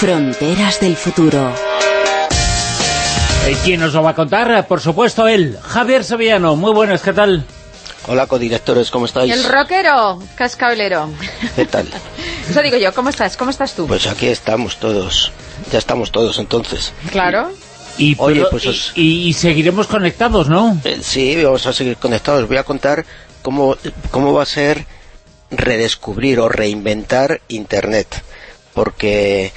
Fronteras del futuro. Eh, ¿Quién nos lo va a contar? Por supuesto él, Javier Sevillano. Muy buenas, ¿qué tal? Hola, codirectores, ¿cómo estáis? El rockero, cascabelero. ¿Qué tal? Eso digo yo, ¿cómo estás? ¿Cómo estás tú? Pues aquí estamos todos. Ya estamos todos, entonces. Claro. Y, Oye, pero- pues y- os- y- y seguiremos conectados, ¿no? Eh, sí, vamos a seguir conectados. Voy a contar cómo, cómo va a ser redescubrir o reinventar Internet. Porque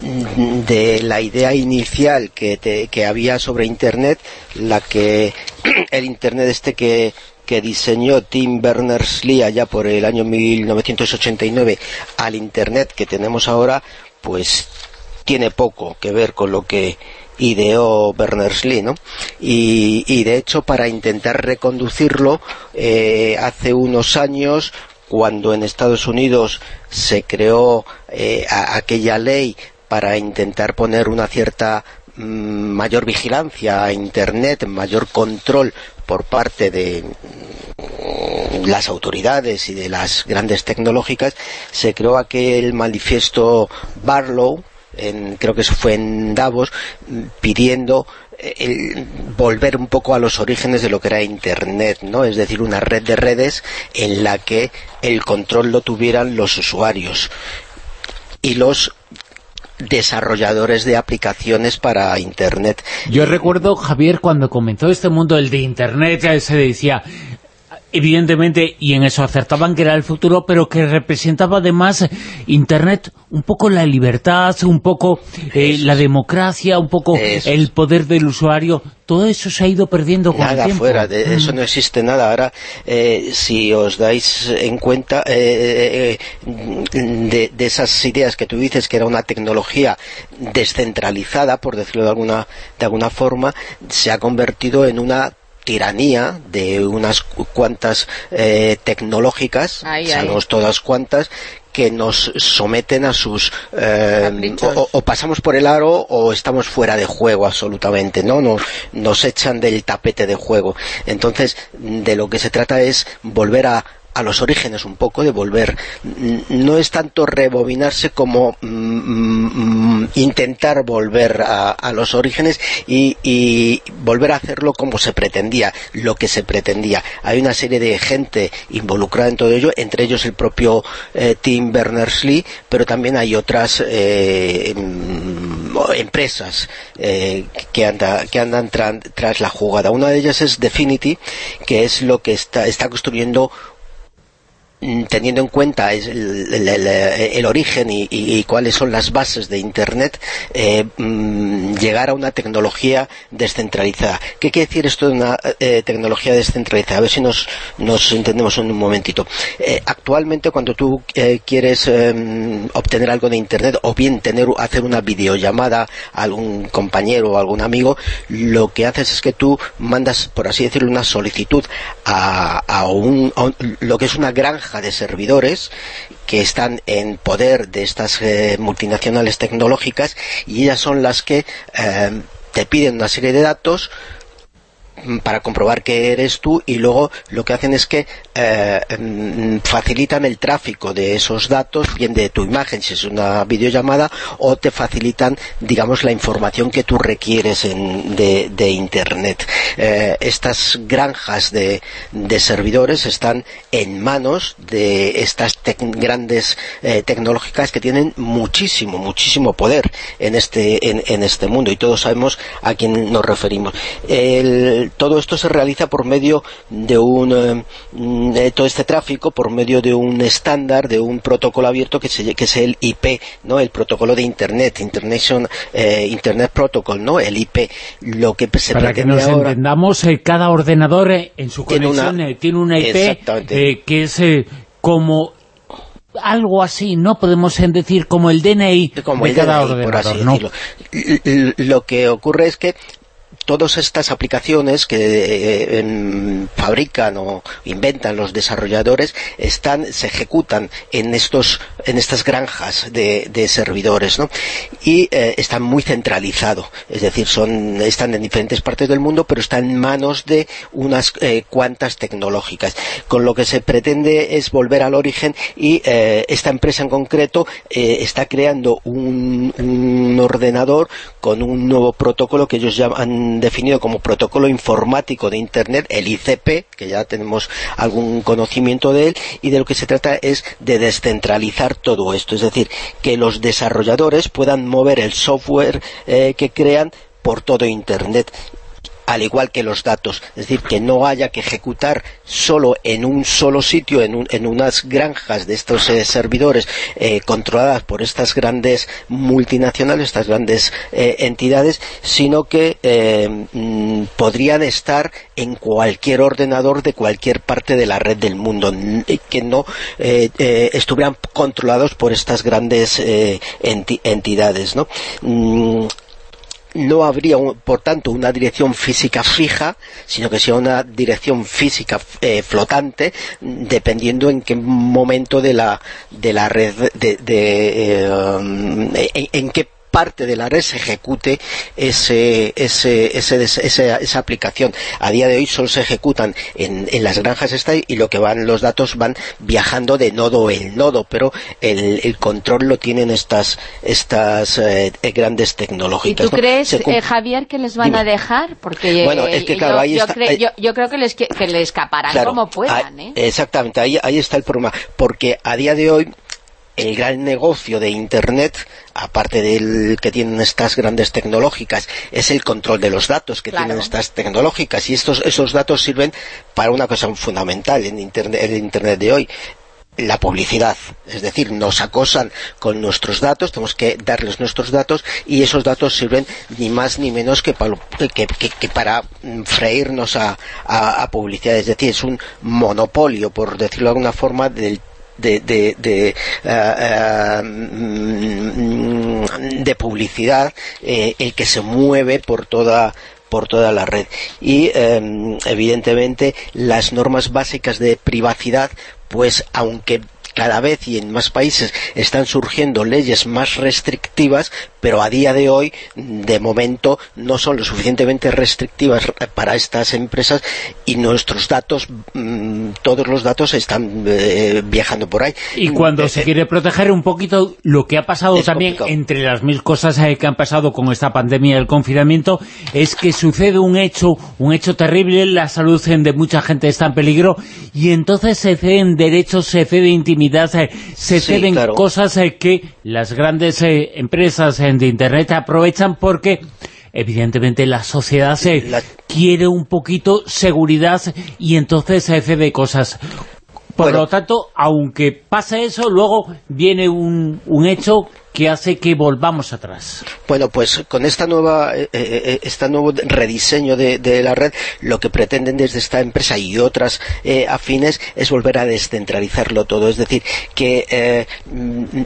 de la idea inicial que, te- que había sobre Internet, la que el Internet este que, que diseñó Tim Berners-Lee allá por el año 1989 al Internet que tenemos ahora, pues tiene poco que ver con lo que ideó Berners-Lee, ¿no? Y, y de hecho para intentar reconducirlo eh, hace unos años cuando en Estados Unidos se creó eh, aquella ley para intentar poner una cierta mm, mayor vigilancia a Internet, mayor control por parte de mm, las autoridades y de las grandes tecnológicas, se creó aquel manifiesto Barlow, en- creo que eso fue en Davos, pidiendo eh, volver un poco a los orígenes de lo que era Internet, ¿no? Es decir, una red de redes en la que el control lo tuvieran los usuarios y los desarrolladores de aplicaciones para Internet. Yo recuerdo, Javier, cuando comenzó este mundo, el de Internet, ya se decía, evidentemente, y en eso acertaban que era el futuro, pero que representaba además Internet un poco la libertad, un poco eh, la democracia, un poco Eso el poder del usuario. Todo eso se ha ido perdiendo con el Nada tiempo. fuera, de eso Mm. no existe nada. Ahora, eh, si os dais en cuenta eh, de, de esas ideas que tú dices que era una tecnología descentralizada, por decirlo de alguna, de alguna forma, se ha convertido en una tiranía de unas cu- cuantas eh, tecnológicas, sabemos todas cuantas, que nos someten a sus eh, o, o pasamos por el aro o estamos fuera de juego absolutamente, ¿no? Nos, nos echan del tapete de juego. Entonces, de lo que se trata es volver a a los orígenes un poco, de volver, no es tanto rebobinarse como mm, mm, intentar volver a, a los orígenes y, volver a hacerlo como se pretendía, lo que se pretendía. Hay una serie de gente involucrada en todo ello, entre ellos el propio eh, Tim Berners-Lee, pero también hay otras eh, mm, empresas eh, que, anda- que andan tras la jugada. Una de ellas es Definity, que es lo que está, está construyendo teniendo en cuenta el, origen y, cuáles son las bases de Internet, eh, mm, llegar a una tecnología descentralizada. ¿Qué quiere decir esto de una eh, tecnología descentralizada? A ver si nos, entendemos en un momentito. Eh, actualmente cuando tú quieres obtener algo de Internet o bien tener hacer una videollamada a algún compañero o algún amigo, lo que haces es que tú mandas, por así decirlo, una solicitud a, a un, a un- lo que es una granja de servidores que están en poder de estas eh, multinacionales tecnológicas y ellas son las que eh, te piden una serie de datos para comprobar que eres tú y luego lo que hacen es que eh, mm, facilitan el tráfico de esos datos, bien de tu imagen si es una videollamada o te facilitan digamos la información que tú requieres en- de, internet. Eh, estas granjas de, servidores están en manos de estas grandes eh, tecnológicas que tienen muchísimo, muchísimo poder en este, en este mundo y todos sabemos a quién nos referimos. El- todo esto se realiza por medio de un, de todo este tráfico, por medio de un estándar, de un protocolo abierto que, se, que es el IP, ¿no? el protocolo de Internet, International, eh, Internet Protocol, ¿no? el IP. Lo que se Para que nos ahora... entendamos, eh, cada ordenador eh, en su Tiene conexión una- tiene una IP que es como algo así, ¿no? Podemos decir como el DNI como de el cada DNI, por ordenador, así ¿no? Lo que ocurre es que todas estas aplicaciones que eh, fabrican o inventan los desarrolladores están se ejecutan en estos en estas granjas de, servidores ¿no? y eh, están muy centralizados es decir son están en diferentes partes del mundo pero están en manos de unas eh, cuantas tecnológicas con lo que se pretende es volver al origen y esta empresa en concreto está creando un, ordenador con un nuevo protocolo que ellos ya definido como protocolo informático de Internet, el ICP, que ya tenemos algún conocimiento de él, y de lo que se trata es de descentralizar todo esto, es decir, que los desarrolladores puedan mover el software eh, que crean por todo Internet al igual que los datos, es decir, que no haya que ejecutar solo en un solo sitio, en, unas granjas de estos eh, servidores eh, controladas por estas grandes multinacionales, estas grandes eh, entidades, sino que mm, podrían estar en cualquier ordenador de cualquier parte de la red del mundo, que no estuvieran controlados por estas grandes entidades. ¿no? Mm, no habría, por tanto, una dirección física fija, sino que sea una dirección física eh, flotante, dependiendo en qué momento de la, de la red, de, eh, en qué parte de la red se ejecute ese, esa, aplicación. A día de hoy solo se ejecutan en, las granjas y lo que van los datos van viajando de nodo en nodo, pero el, control lo tienen estas estas eh, grandes tecnológicas. ¿Y tú crees, eh, Javier, que les van a dejar? Porque bueno, es que claro, yo, yo, creo que les, que, escaparán como puedan. ¿eh? Exactamente, ahí, ahí está el problema, porque a día de hoy el gran negocio de Internet, aparte del que tienen estas grandes tecnológicas, es el control de los datos que tienen estas tecnológicas. Y estos, esos datos sirven para una cosa fundamental en Internet, en Internet de hoy, la publicidad, es decir, nos acosan con nuestros datos, tenemos que darles nuestros datos y esos datos sirven ni más ni menos que para, que, para freírnos a, a, publicidad, es decir, es un monopolio, por decirlo de alguna forma, del de, de, de, eh, eh, de publicidad eh, el que se mueve por toda por toda la red. Y evidentemente las normas básicas de privacidad pues aunque cada vez y en más países están surgiendo leyes más restrictivas, pero a día de hoy, de momento, no son lo suficientemente restrictivas para estas empresas y nuestros datos, mm, todos los datos están eh, viajando por ahí. Y cuando eh, se quiere proteger un poquito lo que ha pasado también, entre las mil cosas eh, que han pasado con esta pandemia del confinamiento, es que sucede un hecho, un hecho terrible, la salud de mucha gente está en peligro y entonces se ceden derechos, se cede intimidad eh, se ceden cosas eh, que las grandes eh, empresas de Internet aprovechan porque evidentemente la sociedad quiere un poquito seguridad y entonces se cede cosas. Por lo tanto, aunque pase eso, luego viene un, un hecho que hace que volvamos atrás. Bueno, pues con esta nueva, eh, eh, eh, este nuevo rediseño de, la red, lo que pretenden desde esta empresa y otras afines es volver a descentralizarlo todo, es decir, que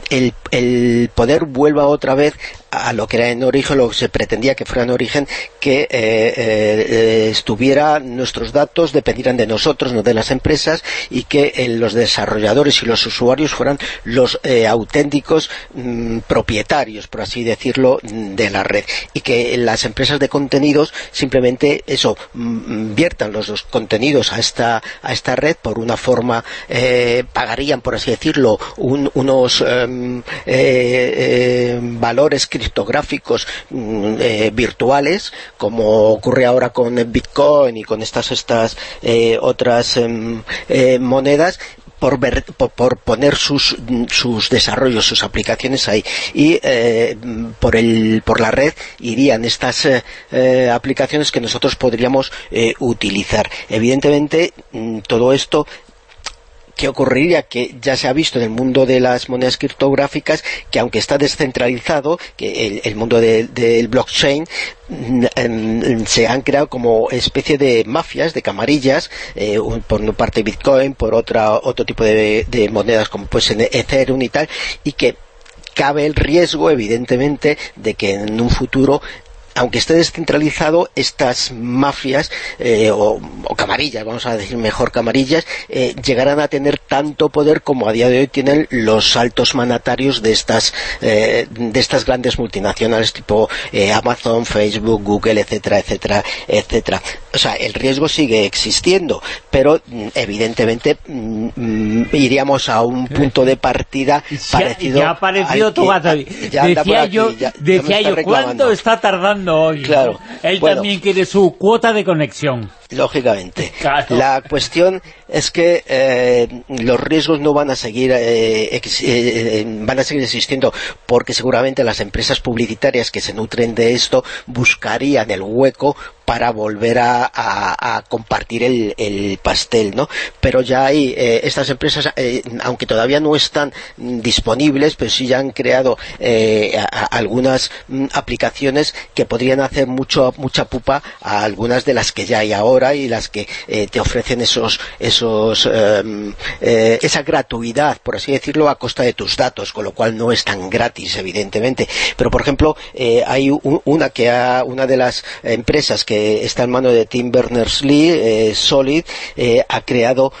el, el poder vuelva otra vez a lo que era en origen, lo que se pretendía que fuera en origen, que eh, estuviera, nuestros datos dependieran de nosotros, no de las empresas, y que los desarrolladores y los usuarios fueran los auténticos mm, propietarios, por así decirlo, de la red. Y que las empresas de contenidos simplemente eso, mm, viertan los, contenidos a esta, a esta red por una forma, eh, pagarían, por así decirlo, unos em, eh, eh, valores criptográficos mm, virtuales, como ocurre ahora con Bitcoin y con estas, estas otras em, monedas, por, por, poner sus, sus, desarrollos, sus aplicaciones ahí. Y eh, por, el, por la red irían estas eh, eh, aplicaciones que nosotros podríamos utilizar. Evidentemente, mm, todo esto ¿Qué ocurriría? Que ya se ha visto en el mundo de las monedas criptográficas que aunque está descentralizado, que el, mundo del blockchain mm, em, se han creado como especie de mafias, de camarillas, eh, por una parte Bitcoin, por otra otro tipo de, monedas como pues Ethereum y tal, y que cabe el riesgo, evidentemente, de que en un futuro aunque esté descentralizado, estas mafias, eh, o, camarillas, vamos a decir mejor camarillas, eh, llegarán a tener tanto poder como a día de hoy tienen los altos manatarios de estas, de estas grandes multinacionales tipo Amazon, Facebook, Google, etcétera, etcétera, etcétera. O sea, el riesgo sigue existiendo, pero mm, evidentemente mm, iríamos a un punto de partida parecido... Ya ha aparecido tu gato. decía yo, decía yo ¿cuánto está tardando hoy? Claro. Él también quiere su cuota de conexión. Lógicamente. La cuestión es que eh, los riesgos no van a seguir eh, eh, van a seguir existiendo porque seguramente las empresas publicitarias que se nutren de esto buscarían el hueco para volver a, compartir el, pastel, ¿no? Pero ya hay estas empresas, aunque todavía no están disponibles, pero sí ya han creado algunas mm, aplicaciones que podrían hacer mucho mucha pupa a algunas de las que ya hay ahora y las que te ofrecen esos esos em, eh, esa gratuidad, por así decirlo, a costa de tus datos, con lo cual no es tan gratis, evidentemente. Pero, por ejemplo, eh, hay una que ha, una de las empresas que está en mano de Tim Berners-Lee, eh, Solid, ha creado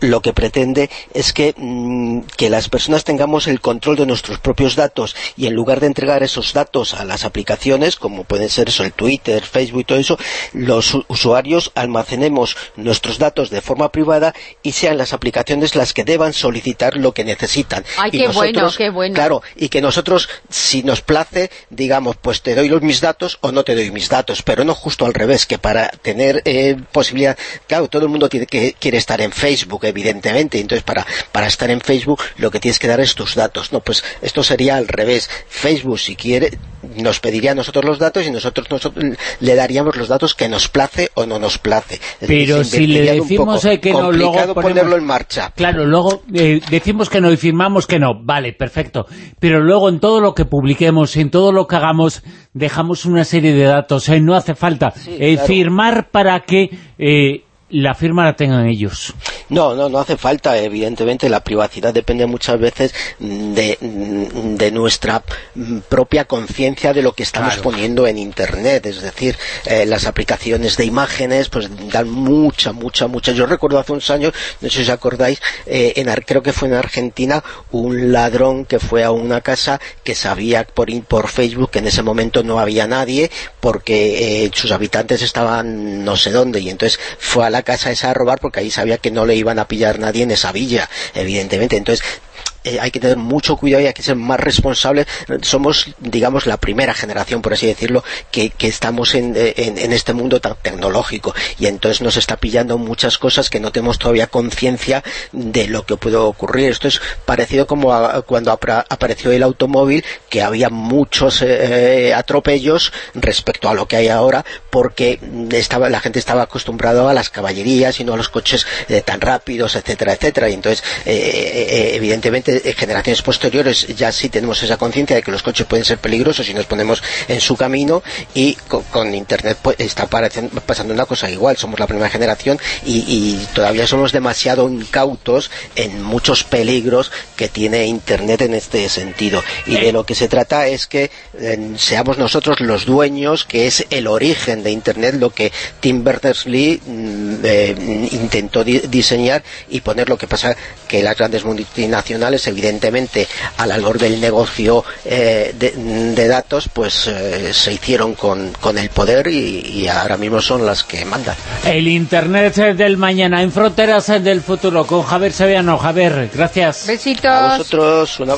lo que pretende es que, mm, que las personas tengamos el control de nuestros propios datos y en lugar de entregar esos datos a las aplicaciones, como pueden ser eso, el Twitter, Facebook y todo eso, los usuarios almacenemos nuestros datos de forma privada y sean las aplicaciones las que deban solicitar lo que necesitan. Ay, qué bueno, qué bueno. Claro, y que nosotros, si nos place, digamos, pues te doy los mis datos o no te doy mis datos, pero no justo al revés, que para tener eh, posibilidad, claro, todo el mundo tiene que, quiere estar en Facebook, evidentemente, entonces para, para estar en Facebook lo que tienes que dar es tus datos, no, pues esto sería al revés. Facebook, si quiere, nos pediría a nosotros los datos y nosotros, le daríamos los datos que nos place o no nos place. pero si le decimos que no, luego ponerlo en marcha. Claro, luego eh, decimos que no y firmamos que no, vale, perfecto. Pero luego en todo lo que publiquemos, en todo lo que hagamos, dejamos una serie de datos. Eh, no hace falta eh, firmar para que la firma la tengan ellos. No, no, no hace falta, evidentemente la privacidad depende muchas veces de, de nuestra propia conciencia de lo que estamos poniendo en Internet, es decir, eh, las aplicaciones de imágenes pues dan mucha, mucha, mucha. Yo recuerdo hace unos años, no sé si os acordáis, eh, en, creo que fue en Argentina, un ladrón que fue a una casa que sabía por, por Facebook que en ese momento no había nadie porque eh, sus habitantes estaban no sé dónde. Y entonces fue a la casa esa a robar porque ahí sabía que no le iban a pillar nadie en esa villa, evidentemente. Entonces, eh, hay que tener mucho cuidado y hay que ser más responsables. Somos, digamos, la primera generación, por así decirlo, que, estamos en, este mundo tan tecnológico y entonces nos está pillando muchas cosas que no tenemos todavía conciencia de lo que puede ocurrir. Esto es parecido como cuando apareció el automóvil, que había muchos eh, atropellos respecto a lo que hay ahora, porque estaba, la gente estaba acostumbrada a las caballerías y no a los coches eh, tan rápidos, etcétera, etcétera. Y entonces, evidentemente, generaciones posteriores ya sí tenemos esa conciencia de que los coches pueden ser peligrosos y nos ponemos en su camino y con, Internet pues, está pasando una cosa igual, somos la primera generación y, todavía somos demasiado incautos en muchos peligros que tiene Internet en este sentido. Y de lo que se trata es que seamos nosotros los dueños que es el origen de Internet lo que Tim Berners-Lee mm, eh, intentó diseñar y poner. Lo que pasa que las grandes multinacionales evidentemente al valor del negocio eh, de, datos, pues eh, se hicieron con, el poder y, ahora mismo son las que mandan. El Internet del mañana, en fronteras del futuro, con Javier Seviano. Javier, gracias. Besitos. A vosotros, una